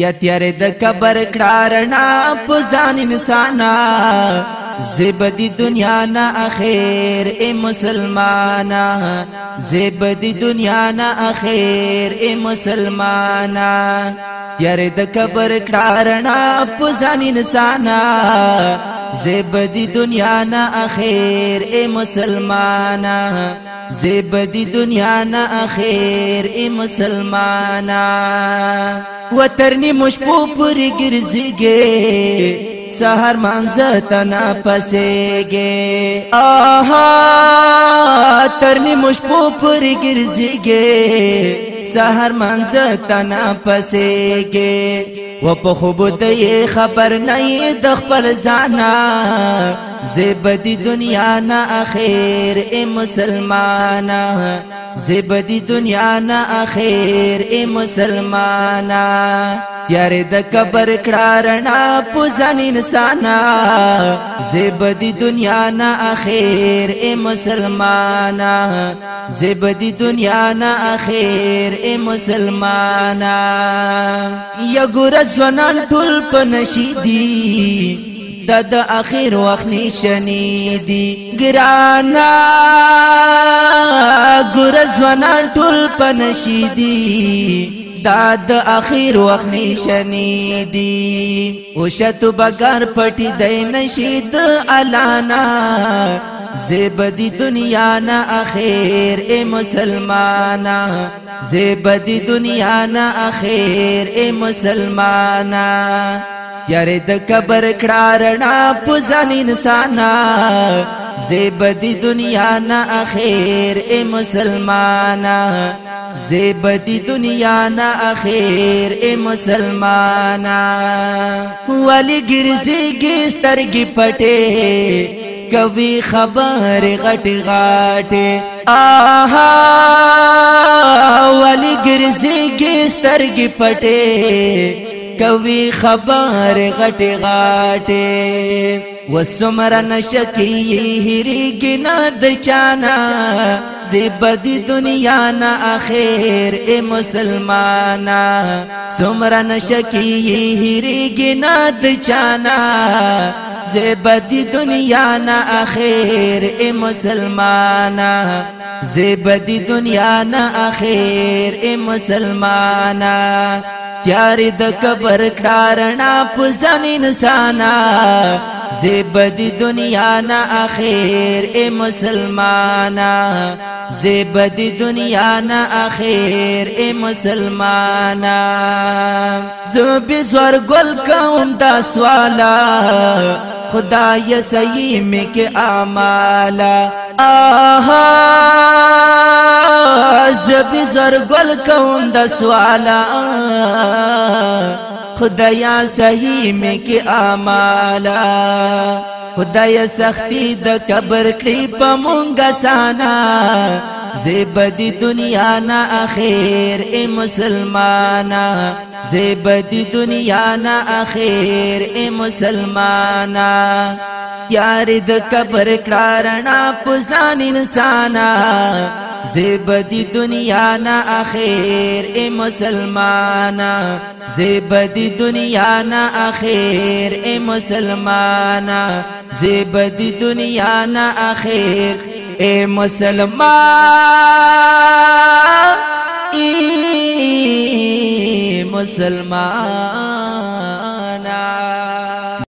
یا تیارې د قبر کړارنا په ځان انسانا زبدي دنیا نه اخر اے مسلمانا زبدي دنیا نه اخر اے مسلمانا یاره د قبر کړارنا په ځان انسانا زیبدی دنیا نه اخیر اے مسلمانا زیبدی دنیا نه اخیر اے مسلمانا وترنی مشپو پر ګرځيږي سحر مانزه تنا پسېږي آها ترنی مشپو پر ګرځيږي سحر منځ تنا پسې کې و په خوب ته خبر نه د خپل ځانا زبدی دنیا نا اخیر اے مسلمانا زبدی دنیا نا اخیر اے مسلمانا یار د قبر کړارنا پوزن انسانا زبدی دنیا نا اخیر اے مسلمانا زبدی دنیا نا اخیر اے مسلمانا یا ګور ځوانان ټول پنشي دي د د اخر وخت نشنی دی ګرانا ګور ځوانان ټول پنشي دی دا د اخیر وخت نشنی دی او شت بګار پټی دی نشید الانا زیب دی دنیا نا اخیر اے مسلمانا زیب دی دنیا نا اخیر اے مسلمانا یاره د قبر کړارنا پوزان انسانا زیب دی دنیا نا اخیر اے مسلمانا زیب دی دنیا نا اخیر اے مسلمانا ولی گرزی گسترگی پٹے کوي خبر غټ غاټ آها ولی ګرځي ګسترګي پټه کوي خبر غټ غاټ وسمر نشکی هری گنا د چانا زبد دنیا نا اخر اے مسلمانا سمر نشکی هری گنا د چانا زبد دنیا نا اخر اے مسلمانا زبد دنیا نا اخر اے مسلمانا تیار د قبر کړه په ځان انسانا زیبد دنیا نا اخیر اے مسلمانا زیبد دنیا نا اخیر اے مسلمانا زب زور گل کوم دا سوالا خدای سیم کې اعمالا آها زبی زرگل کوم د سوالا خدایا صحیح می کی اعمالا خدای سختی د قبر کړي پمونګه سانا زیبدی دنیا نا اخیر ای مسلمانا زیبدی دنیا نا اخیر ای مسلمانا یار د قبر کړه رڼا پسان انسانا زیبدی دنیا نا اخیر اے مسلمانا زیبدی دنیا نا اخیر اے مسلمانا زیبدی دنیا نا اخیر اے مسلمان اے مسلمان